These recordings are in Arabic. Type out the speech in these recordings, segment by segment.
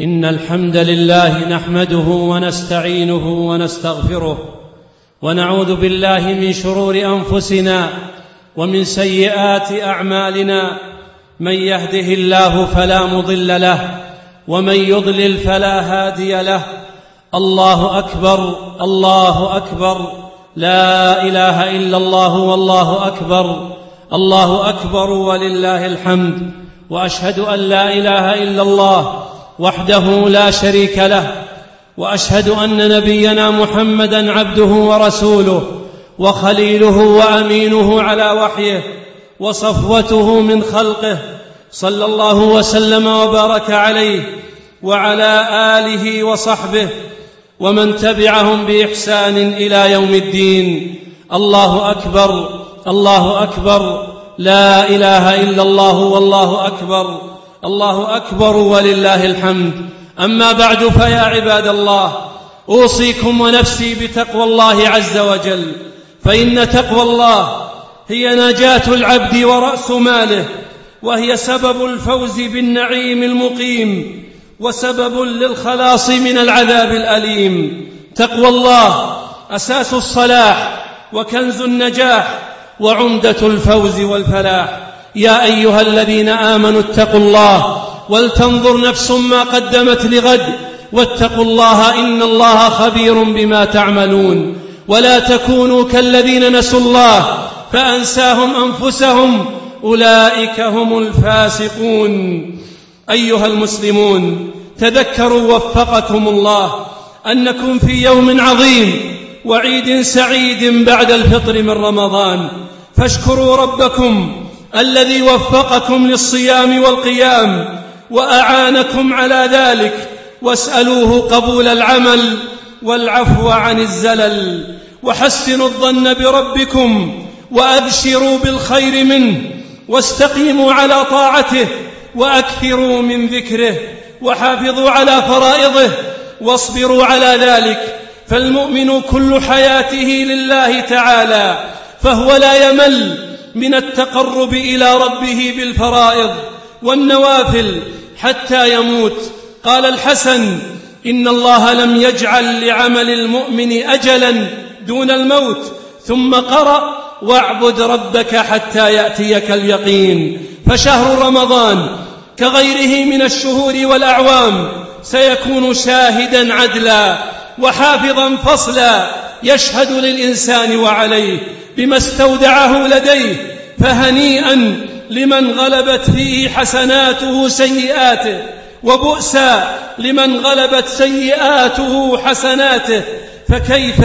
إن الحمد لله نحمده ونستعينه ونستغفره ونعوذ بالله من شرور أنفسنا ومن سيئات أعمالنا من يهده الله فلا مضل له ومن يضلل فلا هادي له الله أكبر الله أكبر لا إله إلا الله والله أكبر الله أكبر ولله الحمد وأشهد أن لا إله إلا الله وحده لا شريك له وأشهد أن نبينا محمدا عبده ورسوله وخليله وأمينه على وحيه وصفوته من خلقه صلى الله وسلم وبارك عليه وعلى آله وصحبه ومن تبعهم بإحسان إلى يوم الدين. الله أكبر الله أكبر لا إله إلا الله والله أكبر. الله أكبر ولله الحمد. أما بعد فيا عباد الله أوصيكم ونفسي بتقوى الله عز وجل. فإن تقوى الله هي نجاة العبد ورأس ماله وهي سبب الفوز بالنعيم المقيم وسبب للخلاص من العذاب الأليم. تقوى الله أساس الصلاح وكنز النجاح وعمدة الفوز والفلاح. يا أيها الذين آمنوا اتقوا الله ولتنظر نفس ما قدمت لغد واتقوا الله إن الله خبير بما تعملون ولا تكونوا كالذين نسوا الله فأنساهم أنفسهم أولئك هم الفاسقون أيها المسلمون تذكروا وفقكم الله أنكم في يوم عظيم وعيد سعيد بعد الفطر من رمضان فاشكروا ربكم الذي وفقكم للصيام والقيام وأعانكم على ذلك واسألوه قبول العمل والعفو عن الزلل. وحسنوا الظن بربكم وأبشروا بالخير منه واستقيموا على طاعته وأكثروا من ذكره وحافظوا على فرائضه واصبروا على ذلك. فالمؤمن كل حياته لله تعالى فهو لا يمل من التقرب إلى ربه بالفرائض والنوافل حتى يموت. قال الحسن إن الله لم يجعل لعمل المؤمن اجلا دون الموت ثم قرأ واعبد ربك حتى يأتيك اليقين. فشهر رمضان كغيره من الشهور والأعوام سيكون شاهدا عدلا وحافظا فصلا يشهد للإنسان وعليه. بما استودعه لديه فهنيئا لمن غلبت فيه حسناته سيئاته وبؤسا لمن غلبت سيئاته حسناته فكيف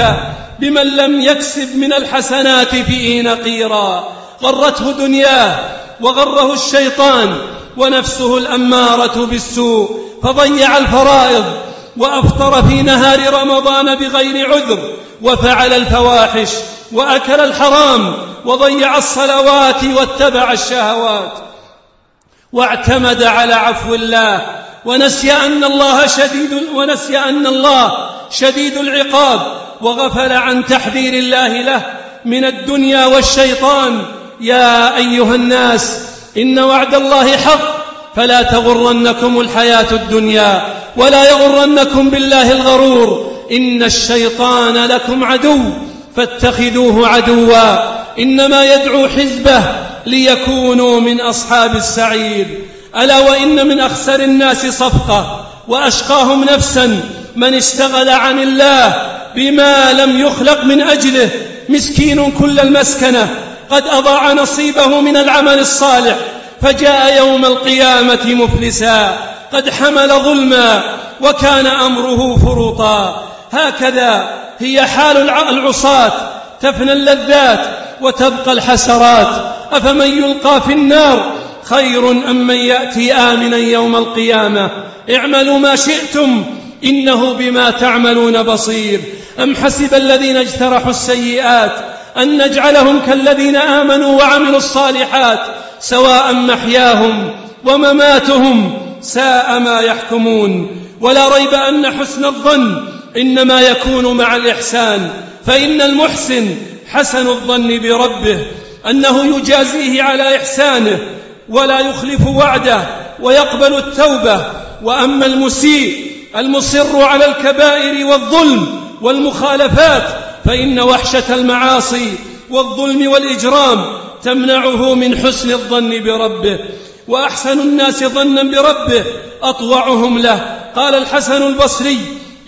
بمن لم يكسب من الحسنات فيه نقيرا؟ غرته دنياه وغره الشيطان ونفسه الأمارة بالسوء فضيع الفرائض وأفطر في نهار رمضان بغير عذر وفعل الفواحش وأكل الحرام وضيع الصلوات واتبع الشهوات واعتمد على عفو الله ونسي أن الله شديد ونسي أن الله شديد العقاب وغفل عن تحذير الله له من الدنيا والشيطان يا أيها الناس إن وعد الله حق فلا تغرنكم الحياة الدنيا ولا يغرنكم بالله الغرور إن الشيطان لكم عدو فاتخذوه عدوا. إنما يدعو حزبه ليكونوا من أصحاب السعير. ألا وإن من أخسر الناس صفقة وأشقاهم نفسا من اشتغل عن الله بما لم يخلق من أجله. مسكين كل المسكنة. قد أضاع نصيبه من العمل الصالح. فجاء يوم القيامة مفلسا. قد حمل ظلما. وكان أمره فرطا هكذا هي حال العصاة تفنى اللذات وتبقى الحسرات. أفمن يلقى في النار خير أم من يأتي آمنا يوم القيامة. اعملوا ما شئتم إنه بما تعملون بصير. أم حسب الذين اجترحوا السيئات أن نجعلهم كالذين آمنوا وعملوا الصالحات سواء محياهم ومماتهم ساء ما يحكمون. ولا ريب أن حسن الظن إنما يكون مع الإحسان فإن المحسن حسن الظن بربه أنه يجازيه على إحسانه ولا يخلف وعده ويقبل التوبة. وأما المسيء المصر على الكبائر والظلم والمخالفات فإن وحشة المعاصي والظلم والإجرام تمنعه من حسن الظن بربه. وأحسن الناس ظنا بربه أطوعهم له. قال الحسن البصري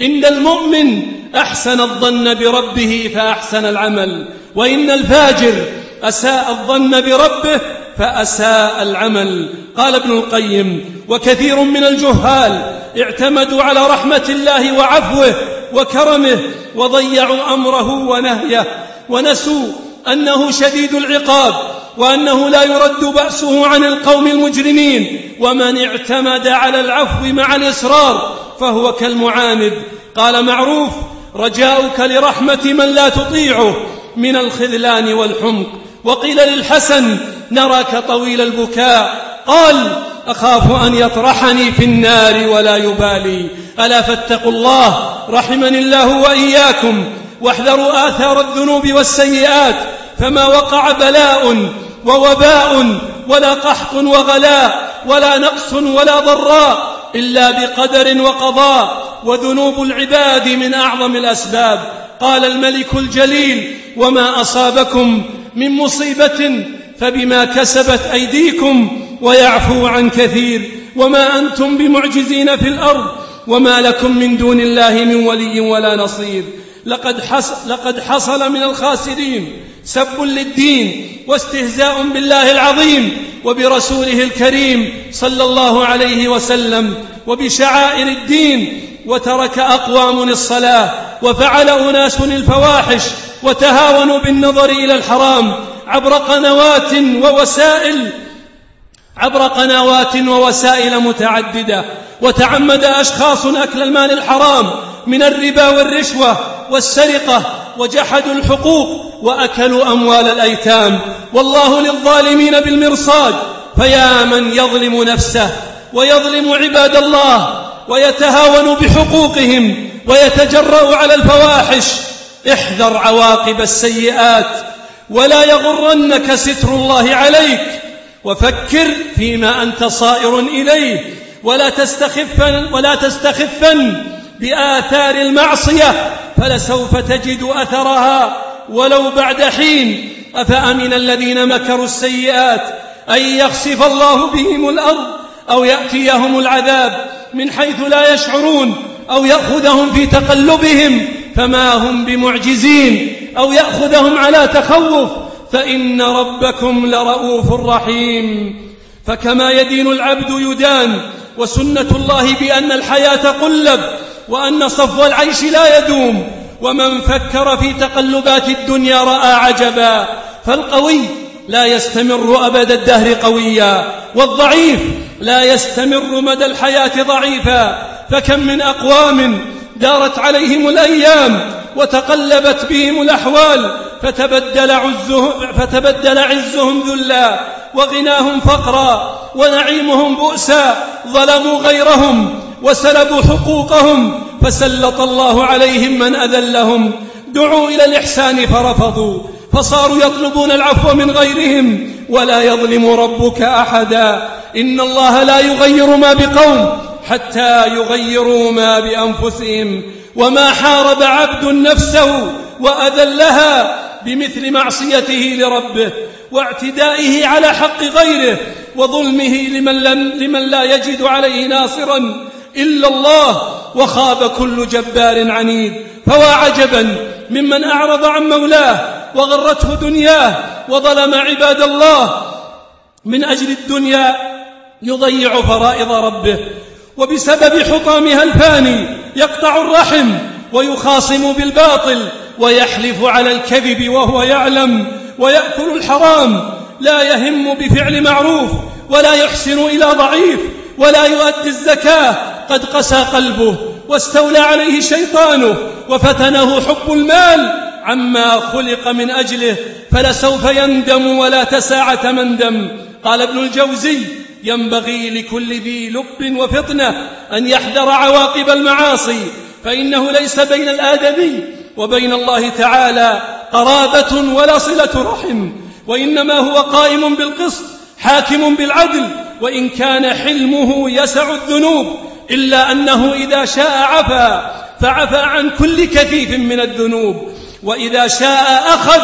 إن المؤمن أحسن الظن بربه فأحسن العمل وإن الفاجر أساء الظن بربه فأساء العمل. قال ابن القيم وكثير من الجهال اعتمدوا على رحمة الله وعفوه وكرمه وضيعوا أمره ونهيه ونسوا أنه شديد العقاب وأنه لا يرد بأسه عن القوم المجرمين. ومن اعتمد على العفو مع الإصرار فهو كالمعاند. قال معروف رجاؤك لرحمة من لا تطيعه من الخذلان والحمق. وقيل للحسن نراك طويل البكاء. قال أخاف أن يطرحني في النار ولا يبالي. ألا فاتقوا الله رحمني الله وإياكم. واحذروا آثار الذنوب والسيئات. فما وقع بلاء ووباء ولا قحط وغلاء ولا نقص ولا ضراء إلا بقدر وقضاء وذنوب العباد من أعظم الأسباب. قال الملك الجليل وما أصابكم من مصيبة فبما كسبت أيديكم ويعفو عن كثير. وما أنتم بمعجزين في الأرض وما لكم من دون الله من ولي ولا نصير. لقد حصل, لقد حصل من الخاسرين سب للدين واستهزاء بالله العظيم وبرسوله الكريم صلى الله عليه وسلم وبشعائر الدين وترك أقوام الصلاة وفعل أناس الفواحش وتهاونوا بالنظر إلى الحرام عبر قنوات ووسائل عبر قنوات ووسائل متعددة وتعمد أشخاص أكل المال الحرام من الربا والرشوة والسرقة وجحدوا الحقوق وأكلوا أموال الأيتام. والله للظالمين بالمرصاد. فيا من يظلم نفسه ويظلم عباد الله ويتهاون بحقوقهم ويتجرأ على الفواحش. احذر عواقب السيئات ولا يغرنك ستر الله عليك. وفكر فيما أنت صائر إليه. ولا تستخفن ولا تستخفن بآثار المعصية فلسوف تجد أثرها. ولو بعد حين أفأمن الذين مكروا السيئات أن يخسف الله بهم الأرض أو يأتيهم العذاب من حيث لا يشعرون أو يأخذهم في تقلبهم فما هم بمعجزين أو يأخذهم على تخوف فإن ربكم لرؤوف رحيم. فكما يدين العبد يدان وسنة الله بأن الحياة قلب وأن صفو العيش لا يدوم. ومن فكر في تقلبات الدنيا رأى عجبا. فالقوي لا يستمر أبد الدهر قويا. والضعيف لا يستمر مدى الحياة ضعيفا. فكم من أقوام دارت عليهم الأيام وتقلبت بهم الأحوال. فتبدل عزهم, فتبدل عزهم ذلا. وغناهم فقرا ونعيمهم بؤسا. ظلموا غيرهم وسلبوا حقوقهم فسلط الله عليهم من أذلهم. دعوا إلى الإحسان فرفضوا فصاروا يطلبون العفو من غيرهم. ولا يظلم ربك أحدا. إن الله لا يغير ما بقوم حتى يغيروا ما بأنفسهم. وما حارب عبد نفسه وأذلها بمثل معصيته لربه واعتدائه على حق غيره وظلمه لمن, لم لمن لا يجد عليه ناصرا. إلا الله وخاب كل جبار عنيد فوا عجبا ممن أعرض عن مولاه وغرته دنياه وظلم عباد الله من أجل الدنيا يضيع فرائض ربه وبسبب حطامها الفاني يقطع الرحم ويخاصم بالباطل ويحلف على الكذب وهو يعلم ويأكل الحرام لا يهم بفعل معروف ولا يحسن إلى ضعيف ولا يؤدي الزكاة. قد قسى قلبه واستولى عليه شيطانه وفتنه حب المال. عما خلق من أجله فلسوف يندم ولا تساعة مندم قال ابن الجوزي ينبغي لكل ذي لب وفطنة أن يحذر عواقب المعاصي فإنه ليس بين الآدمي وبين الله تعالى قرابة ولا صلة رحم وإنما هو قائم بالقسط حاكم بالعدل وإن كان حلمه يسع الذنوب إلا أنه إذا شاء عفا فعفى عن كل كثيف من الذنوب. وإذا شاء أخذ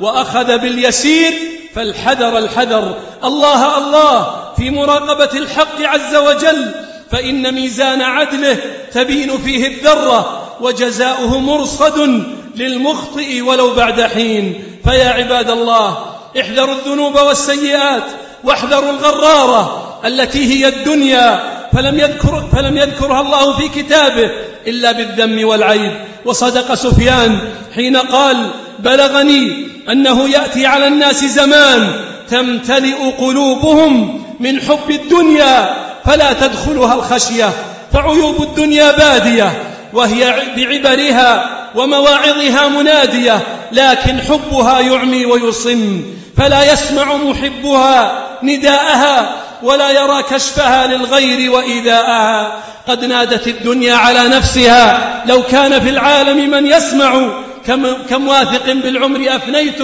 وأخذ باليسير فالحذر الحذر. الله الله في مراقبة الحق عز وجل فإن ميزان عدله تبين فيه الذرة وجزاؤه مرصد للمخطئ ولو بعد حين. فيا عباد الله احذروا الذنوب والسيئات واحذروا الغرارة التي هي الدنيا فلم يذكر فلم يذكرها الله في كتابه إلا بالذم والعيب وصدق سفيان حين قال بلغني أنه يأتي على الناس زمان تمتلئ قلوبهم من حب الدنيا فلا تدخلها الخشية فعيوب الدنيا بادية وهي بعبرها ومواعظها منادية لكن حبها يعمي ويصم فلا يسمع محبها نداءها ولا يرى كشفها للغير وإيذاءها. قد نادت الدنيا على نفسها. لو كان في العالم من يسمع كم, كم واثق بالعمر أفنيت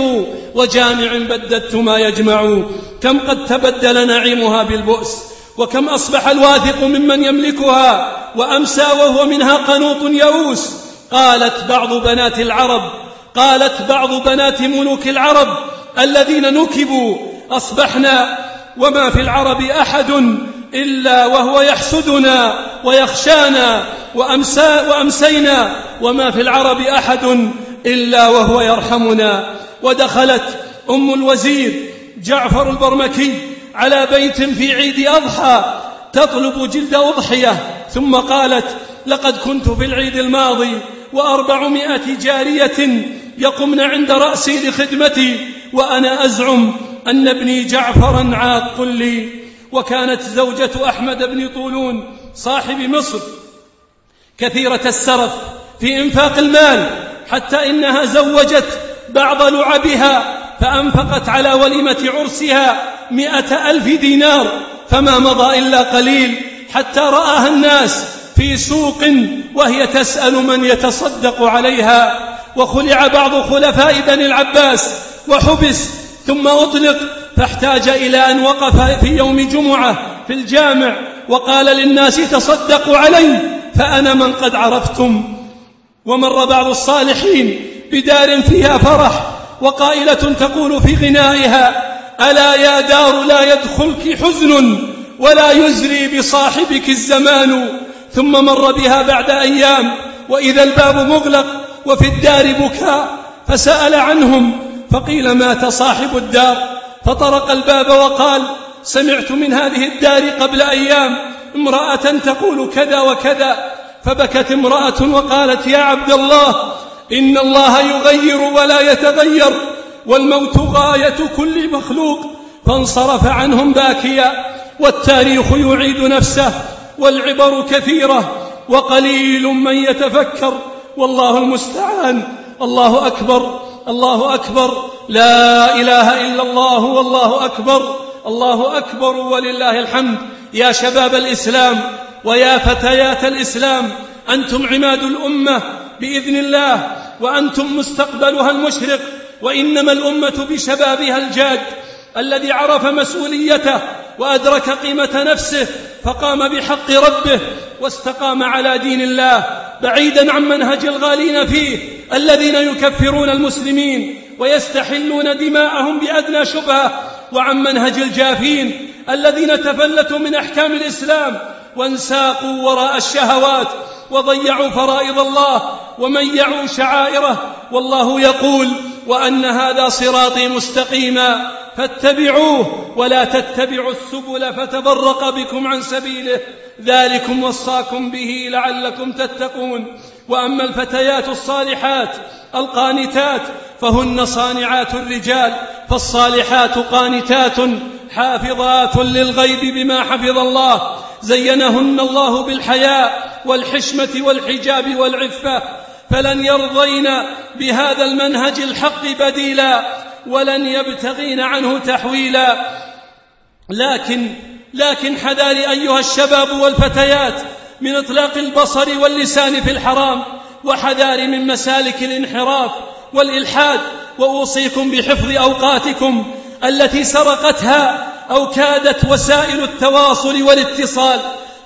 وجامع بددت ما يجمع. كم قد تبدل نعيمها بالبؤس وكم أصبح الواثق ممن يملكها. وأمسى وهو منها قنوط يئوس. قالت بعض بنات العرب قالت بعض بنات ملوك العرب الذين نكبوا أصبحنا وما في العرب أحد إلا وهو يحسدنا ويخشانا وأمسى وأمسينا وما في العرب أحد إلا وهو يرحمنا. ودخلت أم الوزير جعفر البرمكي على بيت في عيد أضحى تطلب جلد أضحية ثم قالت لقد كنت في العيد الماضي وأربعمائة جارية يقمن عند رأسي لخدمتي وأنا أزعم أن ابني جعفرا عاق لي وكانت زوجة أحمد بن طولون صاحب مصر. كثيرة السرف في إنفاق المال حتى إنها زوجت بعض لعبها فأنفقت على وليمة عرسها مئة ألف دينار فما مضى إلا قليل حتى رآها الناس في سوق وهي تسأل من يتصدق عليها. وخلع بعض خلفاء بني العباس وحبس ثم أطلق فاحتاج إلى أن وقف في يوم جمعة في الجامع وقال للناس تصدقوا علي فأنا من قد عرفتم. ومر بعض الصالحين بدار فيها فرح وقائلة تقول في غنائها ألا يا دار لا يدخلك حزن ولا يزري بصاحبك الزمان. ثم مر بها بعد أيام وإذا الباب مغلق وفي الدار بكاء فسأل عنهم فقيل مات صاحب الدار. فطرق الباب وقال سمعت من هذه الدار قبل أيام امرأة تقول كذا وكذا. فبكت امرأة وقالت يا عبد الله إن الله يغير ولا يتغير والموت غاية كل مخلوق. فانصرف عنهم باكيا والتاريخ يعيد نفسه والعبر كثيرة وقليل من يتفكر. والله المستعان. الله أكبر. الله أكبر. لا إله إلا الله والله أكبر. الله أكبر ولله الحمد. يا شباب الإسلام ويا فتيات الإسلام أنتم عماد الأمة بإذن الله وأنتم مستقبلها المشرق وإنما الأمة بشبابها الجاد الذي عرف مسؤوليته وأدرك قيمة نفسه فقام بحق ربه واستقام على دين الله بعيدا عن منهج الغالين فيه. الذين يكفرون المسلمين ويستحلون دماءهم بأدنى شبهة وعن منهج الجافين الذين تفلتوا من أحكام الإسلام وانساقوا وراء الشهوات وضيعوا فرائض الله وميعوا شعائره والله يقول وأن هذا صراطي مستقيما فاتبعوه ولا تتبعوا السبل فتفرق بكم عن سبيله ذلكم وصاكم به لعلكم تتقون وأما الفتيات الصالحات القانتات فهن صانعات الرجال فالصالحات قانتات حافظات للغيب بما حفظ الله. زينهن الله بالحياء والحشمة والحجاب والعفة. فلن يرضين بهذا المنهج الحق بديلا ولن يبتغين عنه تحويلا. لكن لكن حذار أيها الشباب والفتيات من اطلاق البصر واللسان في الحرام وحذار من مسالك الانحراف والإلحاد وأوصيكم بحفظ أوقاتكم التي سرقتها أو كادت وسائل التواصل والاتصال.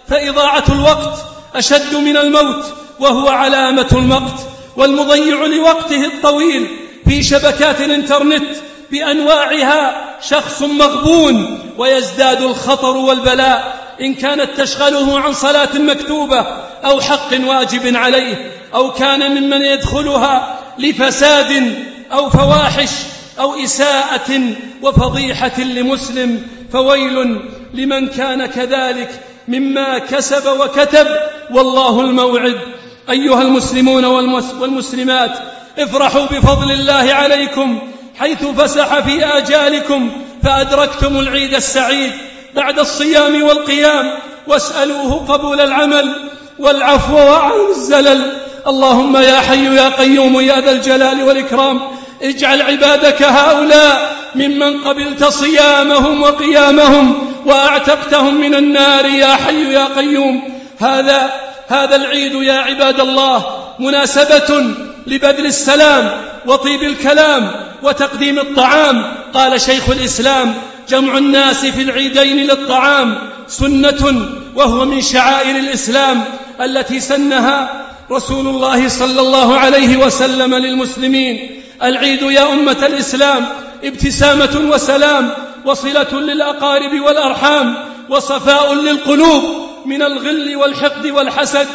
فإضاعة الوقت أشد من الموت وهو علامة المقت والمضيع لوقته الطويل. في شبكات الإنترنت بأنواعها شخص مغبون ويزداد الخطر والبلاء. إن كانت تشغله عن صلاة مكتوبة أو حق واجب عليه أو كان ممن يدخلها لفساد أو فواحش أو إساءة وفضيحة لمسلم فويل لمن كان كذلك مما كسب وكتب والله الموعد. أيها المسلمون والمسلمات افرحوا بفضل الله عليكم حيث فسح في آجالكم فأدركتم العيد السعيد. بعد الصيام والقيام واسألوه قبول العمل. والعفو وعن الزلل اللهم يا حي يا قيوم يا ذا الجلال والإكرام اجعل عبادك هؤلاء ممن قبلت صيامهم وقيامهم وأعتقتهم من النار يا حي يا قيوم. هذا هذا العيد يا عباد الله مناسبة لبذل السلام وطيب الكلام وتقديم الطعام. قال شيخ الإسلام جمع الناس في العيدين للطعام سنة وهو من شعائر الإسلام التي سنها رسول الله صلى الله عليه وسلم للمسلمين. العيد يا أمة الإسلام ابتسامة وسلام وصلة للأقارب والأرحام وصفاء للقلوب من الغل والحقد والحسد.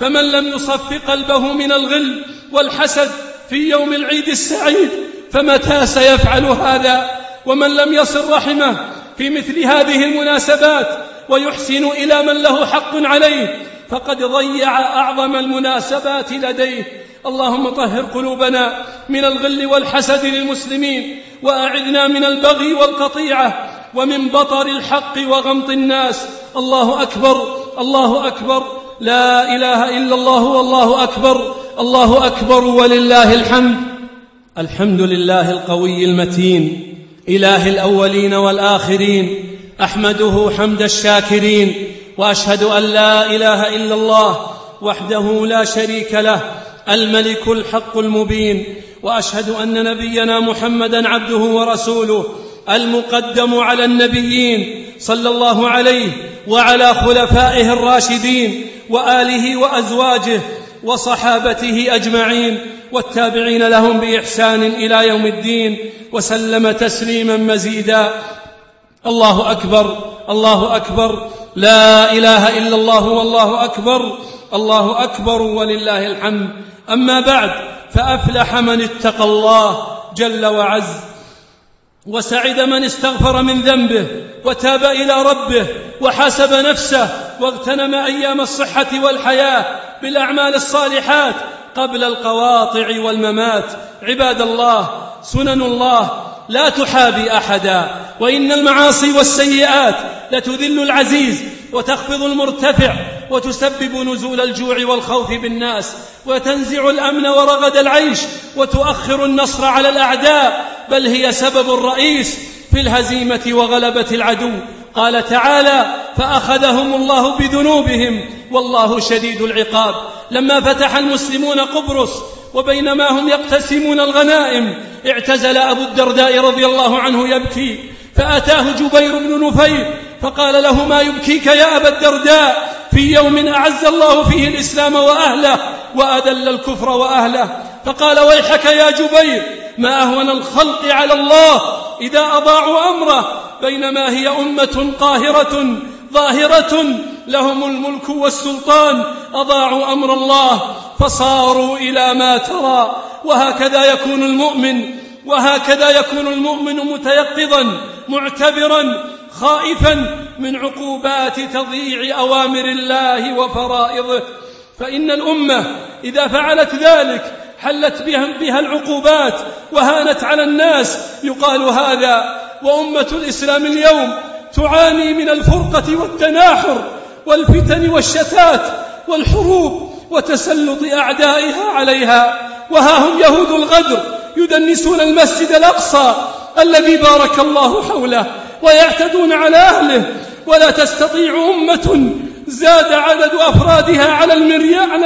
فمن لم يصف قلبه من الغل والحسد في يوم العيد السعيد فمتى سيفعل هذا؟ ومن لم يصل رحمه في مثل هذه المناسبات ويحسن إلى من له حق عليه فقد ضيع أعظم المناسبات لديه. اللهم طهر قلوبنا من الغل والحسد للمسلمين وأعذنا من البغي والقطيعة ومن بطر الحق وغمط الناس. الله أكبر الله أكبر. لا إله إلا الله والله أكبر. الله أكبر ولله الحمد. الحمد لله القوي المتين. إله الأولين والآخرين أحمده حمد الشاكرين وأشهد أن لا إله إلا الله وحده لا شريك له الملك الحق المبين وأشهد أن نبينا محمدا عبده ورسوله المقدم على النبيين صلى الله عليه وعلى خلفائه الراشدين وآله وأزواجه وصحابته أجمعين والتابعين لهم بإحسان إلى يوم الدين وسلم تسليما مزيدا. الله أكبر الله أكبر. لا إله إلا الله والله أكبر. الله أكبر ولله الحمد. أما بعد فأفلح من اتقى الله جل وعز وسعد من استغفر من ذنبه وتاب إلى ربه وحاسب نفسه واغتنم أيام الصحة والحياة بالأعمال الصالحات قبل القواطع والممات. عباد الله سنن الله لا تحابي أحدا وإن المعاصي والسيئات لتذل العزيز وتخفض المرتفع وتسبب نزول الجوع والخوف بالناس وتنزع الأمن ورغد العيش وتؤخر النصر على الأعداء بل هي سبب رئيس في الهزيمة وغلبة العدو. قال تعالى فأخذهم الله بذنوبهم والله شديد العقاب. لما فتح المسلمون قبرص وبينما هم يقتسمون الغنائم اعتزل أبو الدرداء رضي الله عنه يبكي فأتاه جبير بن نفير فقال له ما يبكيك يا أبا الدرداء؟ في يوم أعز الله فيه الإسلام وأهله وأذل الكفر وأهله. فقال ويحك يا جبير ما أهون الخلق على الله إذا أضاعوا أمره؟ بينما هي أمة قاهرة ظاهرة لهم الملك والسلطان أضاعوا أمر الله فصاروا إلى ما ترى. وهكذا يكون المؤمن وهكذا يكون المؤمن متيقظا معتبرا خائفا من عقوبات تضييع أوامر الله وفرائضه. فإن الأمة إذا فعلت ذلك حلت بها العقوبات وهانت على الناس يقال هذا وأمة الإسلام اليوم تعاني من الفرقة والتناحر والفتن والشتات والحروب وتسلط أعدائها عليها. وها هم يهود الغدر يدنسون المسجد الأقصى الذي بارك الله حوله ويعتدون على أهله. ولا تستطيع أمة زاد عدد أفرادها على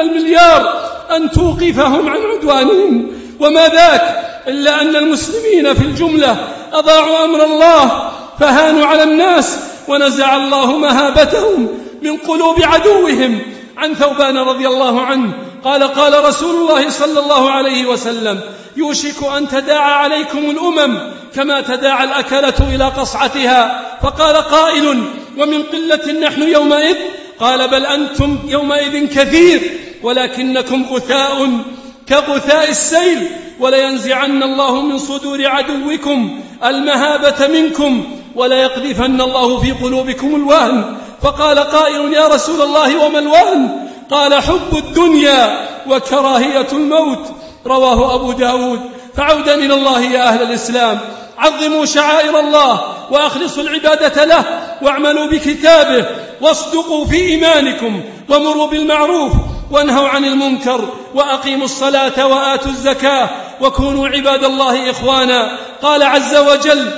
المليار أن توقفهم عن عدوانهم. وما ذاك إلا أن المسلمين في الجملة أضاعوا أمر الله فهانوا على الناس ونزع الله مهابتهم من قلوب عدوهم. عن ثوبان رضي الله عنه قال قال رسول الله صلى الله عليه وسلم يوشك أن تداعى عليكم الأمم كما تداعى الأكلة إلى قصعتها. فقال قائل ومن قلة نحن يومئذ؟ قال بل أنتم يومئذ كثير ولكنكم غثاء كغثاء السيل ولينزعن الله من صدور عدوكم. المهابة منكم وليقذفن الله في قلوبكم الوهن. فقال قائل يا رسول الله وما الوهن؟ قال حب الدنيا وكراهية الموت. رواه أبو داود. فعودا إلى الله يا أهل الإسلام. عظموا شعائر الله وأخلصوا العبادة له واعملوا بكتابه واصدقوا في إيمانكم ومروا بالمعروف وانهوا عن المنكر وأقيموا الصلاة وآتوا الزكاة وكونوا عباد الله إخوانا. قال عز وجل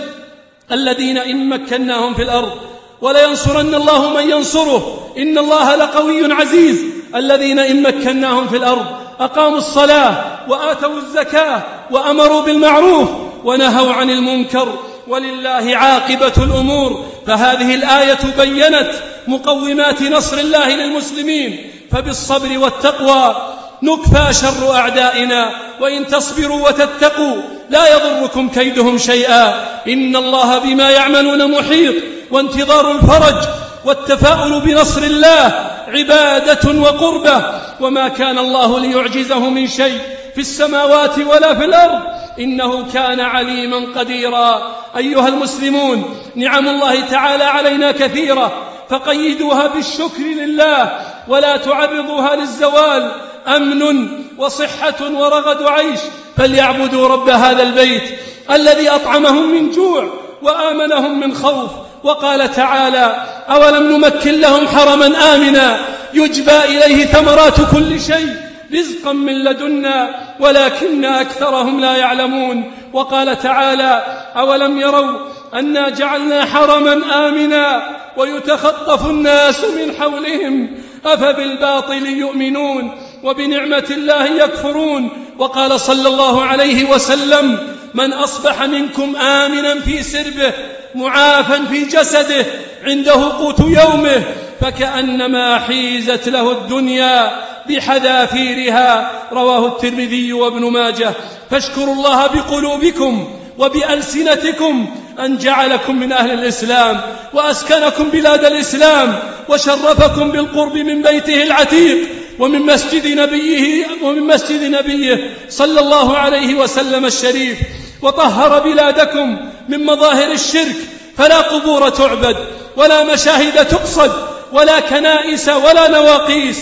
الذين إن مكناهم في الأرض ولينصرن الله من ينصره. إن الله لقوي عزيز. الذين إن مكناهم في الأرض أقاموا الصلاة وآتوا الزكاة وأمروا بالمعروف ونهوا عن المنكر. ولله عاقبة الأمور. فهذه الآية بينت مقومات نصر الله للمسلمين. فبالصبر والتقوى نكفى شر أعدائنا وإن تصبروا وتتقوا لا يضركم كيدهم شيئا. إن الله بما يعملون محيط وانتظار الفرج والتفاؤل بنصر الله عبادة وقربة. وما كان الله ليعجزه من شيء في السماوات ولا في الأرض. إنه كان عليما قديرا. أيها المسلمون نعم الله تعالى علينا كثيرة. فقيدوها بالشكر لله ولا تعرضوها للزوال. أمن وصحة ورغد عيش فليعبدوا رب هذا البيت الذي أطعمهم من جوع وآمنهم من خوف. وقال تعالى أولم نمكن لهم حرما آمنا؟ يجبى إليه ثمرات كل شيء رزقا من لدنا ولكن أكثرهم لا يعلمون. وقال تعالى أولم يروا أنا جعلنا حرما آمنا ويتخطف الناس من حولهم؟ أفبالباطل يؤمنون. وبنعمة الله يكفرون. وقال صلى الله عليه وسلم من أصبح منكم آمنا في سربه معافا في جسده عنده قوت يومه فكأنما حيزت له الدنيا بحذافيرها. رواه الترمذي وابن ماجه. فاشكروا الله بقلوبكم وبألسنتكم أن جعلكم من أهل الإسلام وأسكنكم بلاد الإسلام وشرفكم بالقرب من بيته العتيق ومن مسجد نبيه ومن مسجد نبيه صلى الله عليه وسلم الشريف وطهر بلادكم من مظاهر الشرك فلا قبور تعبد ولا مشاهد تقصد ولا كنائس ولا نواقيس.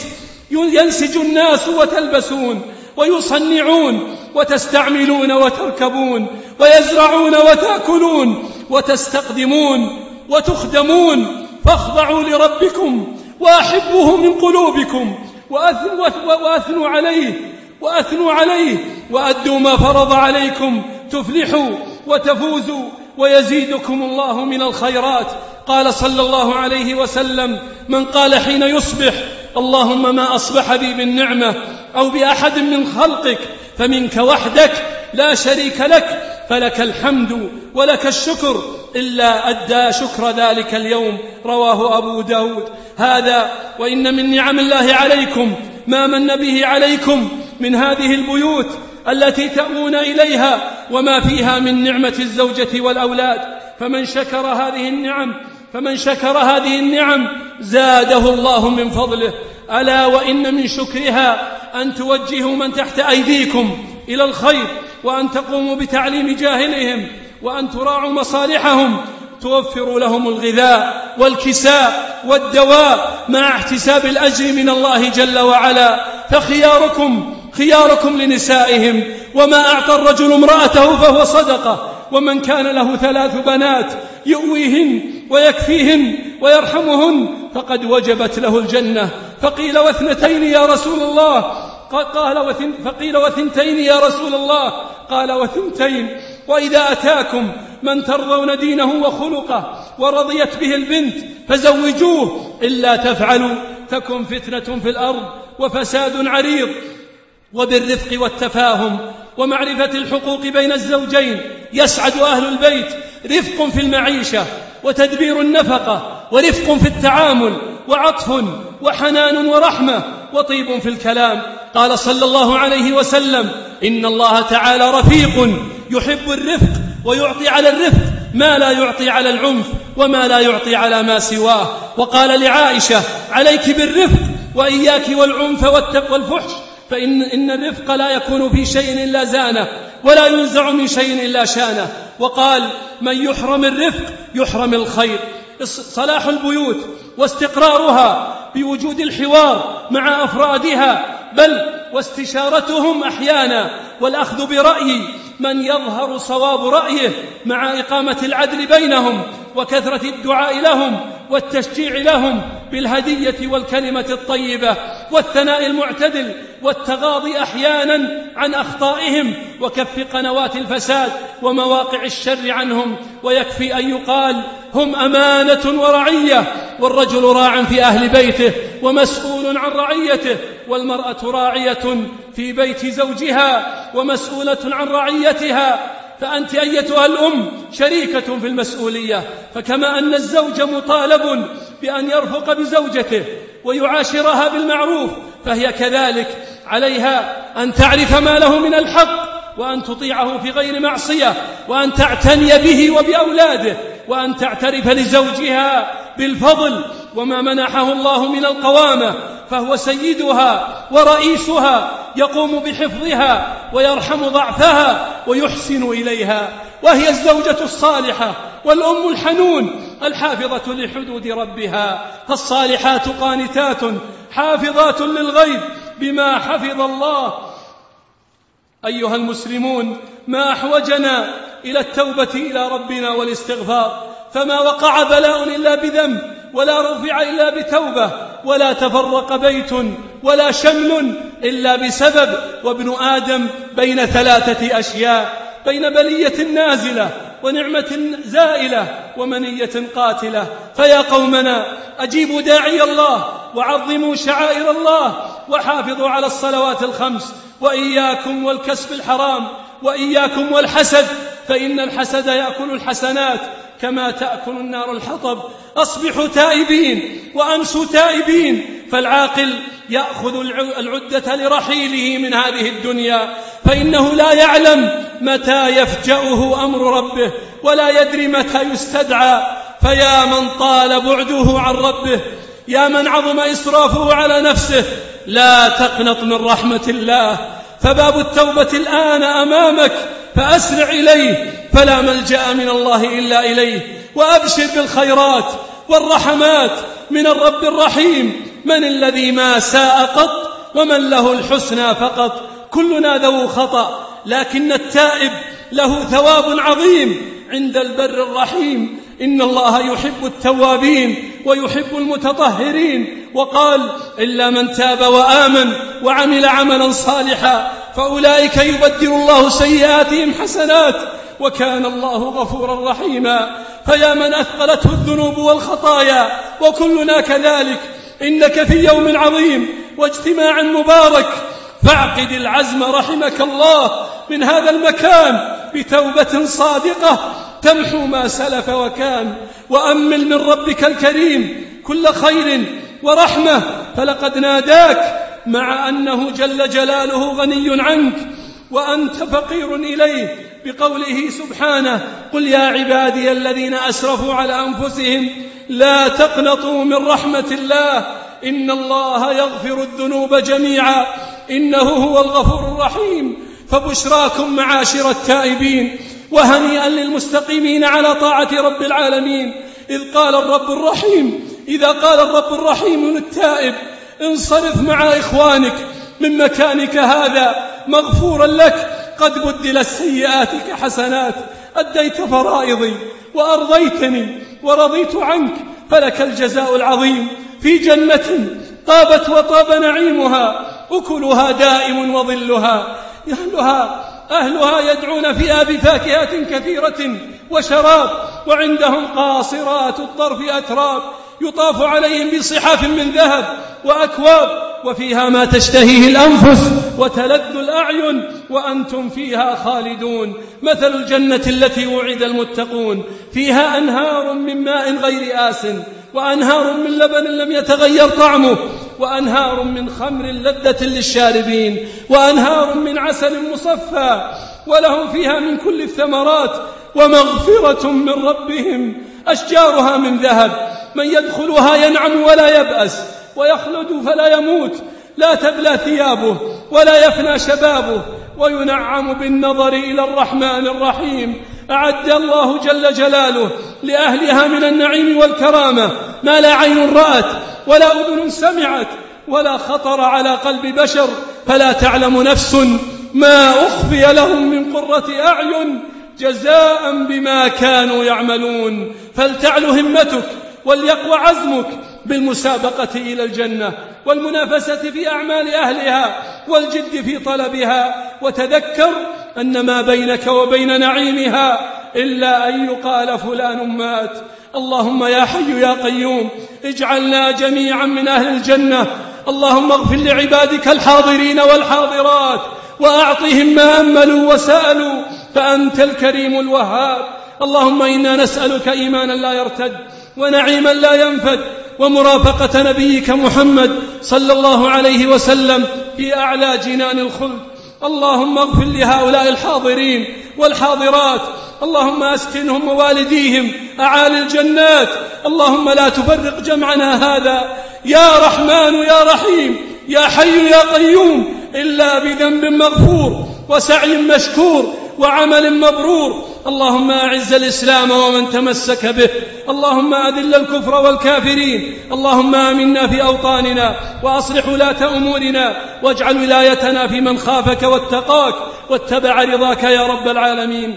ينسج الناس وتلبسون ويصنعون وتستعملون وتركبون ويزرعون وتأكلون وتستقدمون وتخدمون. فاخضعوا لربكم وأحبوه من قلوبكم. واثنوا عليه. وأثنوا عليه. وأدوا ما فرض عليكم. تفلحوا وتفوزوا ويزيدكم الله من الخيرات. قال صلى الله عليه وسلم من قال حين يصبح اللهم ما أصبح بي بالنعمة أو بأحد من خلقك فمنك وحدك لا شريك لك فلك الحمد ولك الشكر إلا أدى شكر ذلك اليوم رواه أبو داود. هذا وإن من نعم الله عليكم ما من به عليكم من هذه البيوت التي تأوون إليها وما فيها من نعمة الزوجة والأولاد. فمن شكر هذه النعم فمن شكر هذه النعم زاده الله من فضله. ألا وإن من شكرها أن توجهوا من تحت أيديكم إلى الخير وأن تقوموا بتعليم جاهلهم وأن تراعوا مصالحهم توفروا لهم الغذاء والكساء والدواء مع احتساب الأجر من الله جل وعلا. فخياركم خياركم لنسائهم. وما أعطى الرجل امرأته فهو صدقة. ومن كان له ثلاث بنات يؤويهن ويكفيهن ويرحمهن فقد وجبت له الجنة. فقيل واثنتين يا رسول الله. قال وثن فقيل وثنتين يا رسول الله. قال وثنتين. وإذا أتاكم من ترضون دينه وخلقه ورضيت به البنت فزوجوه. إلا تفعلوا. تكن فتنة في الأرض وفساد عريض. وبالرفق والتفاهم ومعرفة الحقوق بين الزوجين. يسعد أهل البيت. رفق في المعيشة وتدبير النفقة ورفق في التعامل وعطف وحنان ورحمة وطيب في الكلام. قال صلى الله عليه وسلم إن الله تعالى رفيق يحب الرفق ويعطي على الرفق ما لا يعطي على العنف وما لا يعطي على ما سواه. وقال لعائشة عليك بالرفق وإياك والعنف والفحش فإن إن الرفق لا يكون في شيء إلا زانه ولا ينزع من شيء إلا شانه. وقال من يحرم الرفق يحرم الخير. صلاح البيوت واستقرارها بوجود الحوار مع أفرادها بل واستشارتهم أحيانا والأخذ برأي من يظهر صواب رأيه مع إقامة العدل بينهم وكثرة الدعاء لهم والتشجيع لهم بالهدية والكلمة الطيبة والثناء المعتدل والتغاضي أحيانا عن أخطائهم وكف قنوات الفساد ومواقع الشر عنهم ويكفي أن يقال هم أمانة ورعية والرجل راع في أهل بيته ومسؤول عن رعيته والمرأة راعية في بيت زوجها ومسؤولة عن رعيتها فأنت أيتها الأم شريكة في المسؤولية فكما أن الزوج مطالب بأن يرفق بزوجته ويعاشرها بالمعروف فهي كذلك عليها أن تعرف ما له من الحق وأن تطيعه في غير معصية وأن تعتني به وبأولاده وأن تعترف لزوجها بالفضل وما منحه الله من القوامة فهو سيدها ورئيسها يقوم بحفظها ويرحم ضعفها ويحسن إليها. وهي الزوجة الصالحة والأم الحنون الحافظة لحدود ربها. فالصالحات قانتات حافظات للغيب بما حفظ الله. أيها المسلمون ما أحوجنا إلى التوبة إلى ربنا والاستغفار. فما وقع بلاء إلا بذنب ولا رفع إلا بتوبة. ولا تفرق بيت ولا شمل إلا بسبب وابن آدم بين ثلاثة أشياء بين بلية نازلة ونعمة زائلة ومنية قاتلة. فيا قومنا أجيبوا داعي الله وعظموا شعائر الله وحافظوا على الصلوات الخمس وإياكم والكسب الحرام وإياكم والحسد فإن الحسد يأكل الحسنات. كما تأكل النار الحطب أصبحوا تائبين وأمسوا تائبين فالعاقل يأخذ العدة لرحيله من هذه الدنيا فإنه لا يعلم متى يفجأه أمر ربه ولا يدري متى يستدعى فيا من طال بعده عن ربه يا من عظم إسرافه على نفسه لا تقنط من رحمة الله فباب التوبة الآن أمامك فأسرع إليه فلا ملجأ من الله إلا إليه. وأبشر بالخيرات والرحمات من الرب الرحيم. من الذي ما ساء قط ومن له الحسنى فقط. كلنا ذو خطأ لكن التائب له ثواب عظيم عند البر الرحيم. إن الله يحب التوابين ويحب المتطهرين. وقال إلا من تاب وآمن وعمل عملا صالحا فأولئك يبدل الله سيئاتهم حسنات وكان الله غفورا رحيما. فيا من أثقلته الذنوب والخطايا وكلنا كذلك. إنك في يوم عظيم واجتماع مبارك. فاعقد العزم رحمك الله من هذا المكان بتوبة صادقة. تمحو ما سلف وكان وأمل من ربك الكريم كل خير ورحمة. فلقد ناداك مع أنه جل جلاله غني عنك وأنت فقير إليه بقوله سبحانه قل يا عبادي الذين أسرفوا على أنفسهم لا تقنطوا من رحمة الله إن الله يغفر الذنوب جميعا إنه هو الغفور الرحيم فبشراكم معاشر التائبين وهنيئا للمستقيمين على طاعة رب العالمين إذ قال الرب الرحيم إذا قال الرب الرحيم للتائب انصرف مع إخوانك من مكانك هذا مغفورا لك. قد بدلت سيئاتك حسنات أديت فرائضي وأرضيتني ورضيت عنك فلك الجزاء العظيم. في جنة طابت وطاب نعيمها أكلها دائم وظلها. أهلها أهلها يدعون فيها بفاكهة كثيرة وشراب وعندهم قاصرات الطرف أتراب. يطاف عليهم بصحاف من ذهب وأكواب وفيها ما تشتهيه الأنفس وتلذ الأعين وأنتم فيها خالدون. مثل الجنة التي وعد المتقون. فيها أنهار من ماء غير آس وأنهار من لبن لم يتغير طعمه وأنهار من خمر لذة للشاربين وأنهار من عسل مصفى ولهم فيها من كل الثمرات ومغفرة من ربهم. أشجارها من ذهب. من يدخلها ينعم ولا يبأس ويخلد فلا يموت. لا تبلى ثيابه ولا يفنى شبابه. وينعم بالنظر إلى الرحمن الرحيم. أعد الله جل جلاله لأهلها من النعيم والكرامة. ما لا عين رأت ولا أذن سمعت ولا خطر على قلب بشر. فلا تعلم نفس ما أخفي لهم من قرة أعين. جزاء بما كانوا يعملون. فلتعل همتك وليقوى عزمك بالمسابقة إلى الجنة والمنافسة في أعمال أهلها والجد في طلبها. وتذكر أن ما بينك وبين نعيمها إلا أن يقال فلان مات. اللهم يا حي يا قيوم اجعلنا جميعا من أهل الجنة. اللهم اغفر لعبادك الحاضرين والحاضرات. وأعطهم ما أملوا وسألوا فأنت الكريم الوهاب. اللهم إنا نسألك إيمانا لا يرتد ونعيما لا ينفد ومرافقة نبيك محمد صلى الله عليه وسلم في أعلى جنان الخلد. اللهم اغفر لهؤلاء الحاضرين والحاضرات. اللهم أسكنهم ووالديهم أعالي الجنات. اللهم لا تفرق جمعنا هذا. يا رحمن يا رحيم. يا حي يا قيوم. إلا بذنب مغفور وسعي مشكور وعمل مبرور. اللهم أعز الإسلام ومن تمسك به. اللهم أذل الكفر والكافرين. اللهم آمنا في أوطاننا وأصلح ولاة أمورنا واجعل ولايتنا في من خافك واتقاك واتبع رضاك يا رب العالمين.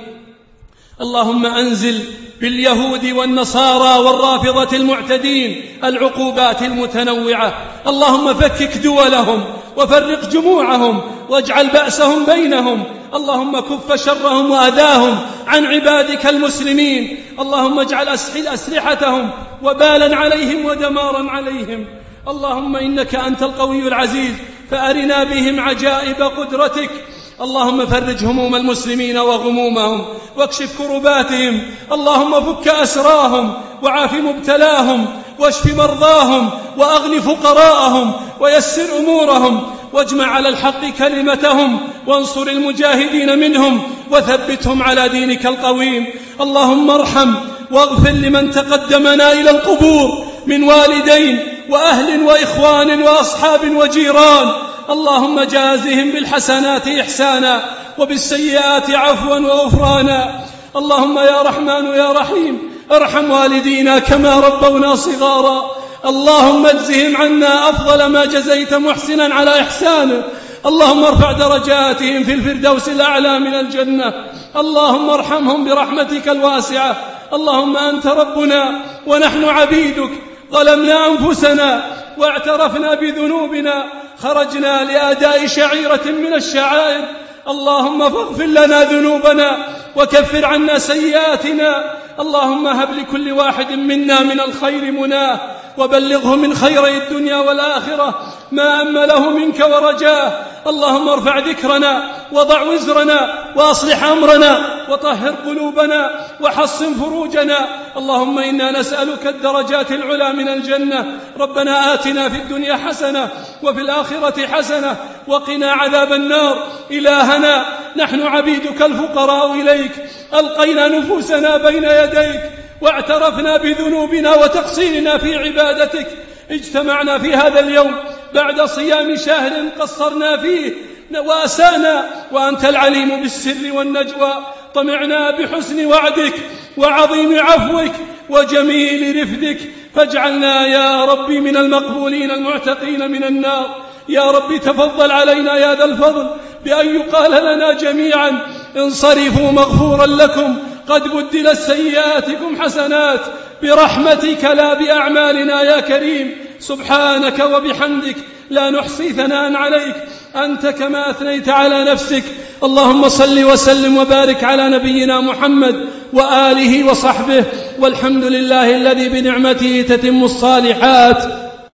اللهم أنزل باليهود والنصارى والرافضة المعتدين العقوبات المتنوعة. اللهم فكك دولهم وفرق جموعهم واجعل بأسهم بينهم. اللهم كف شرهم وأذاهم عن عبادك المسلمين. اللهم اجعل اسحل أسلحتهم وبالا عليهم ودمارا عليهم. اللهم إنك أنت القوي العزيز فأرنا بهم عجائب قدرتك. اللهم فرج هموم المسلمين وغمومهم واكشف كرباتهم. اللهم فك أسراهم وعاف مبتلاهم واشف مرضاهم وأغن فقراءهم ويسر أمورهم واجمع على الحق كلمتهم وانصر المجاهدين منهم وثبتهم على دينك القويم. اللهم ارحم واغفر لمن تقدمنا إلى القبور من والدين وأهل وإخوان وأصحاب وجيران. اللهم جازهم بالحسنات إحسانا وبالسيئات عفوا وغفرانا. اللهم يا رحمن يا رحيم ارحم والدينا كما ربونا صغارا. اللهم اجزهم عنا أفضل ما جزيت محسنا على احسانه اللهم ارفع درجاتهم في الفردوس الأعلى من الجنة. اللهم ارحمهم برحمتك الواسعة. اللهم أنت ربنا ونحن عبيدك. ظلمنا أنفسنا واعترفنا بذنوبنا. خرجنا لأداء شعيرة من الشعائر. اللهم فاغفر لنا ذنوبنا وكفر عنا سيئاتنا. اللهم هب لكل واحد منا من الخير مناه. وبلغه من خيري الدنيا والآخرة ما أمله منك ورجاه. اللهم ارفع ذكرنا وضع وزرنا وأصلح أمرنا وطهر قلوبنا وحصن فروجنا. اللهم إنا نسألك الدرجات العلى من الجنة. ربنا آتنا في الدنيا حسنة وفي الآخرة حسنة وقنا عذاب النار. إلهنا نحن عبيدك الفقراء إليك. ألقينا نفوسنا بين يديك. واعترفنا بذنوبنا وتقصيرنا في عبادتك. اجتمعنا في هذا اليوم بعد صيام شهر قصرنا فيه. واسانا وأنت العليم بالسر والنجوى. طمعنا بحسن وعدك وعظيم عفوك وجميل رفدك. فاجعلنا يا رب من المقبولين المعتقين من النار. يا رب تفضل علينا يا ذا الفضل بأن يقال لنا جميعا انصرفوا مغفورا لكم قد بدلت سيئاتكم حسنات. برحمتك لا بأعمالنا يا كريم. سبحانك وبحمدك لا نحصي ثناء عليك. أنت كما أثنيت على نفسك. اللهم صل وسلم وبارك على نبينا محمد وآله وصحبه. والحمد لله الذي بنعمته تتم الصالحات.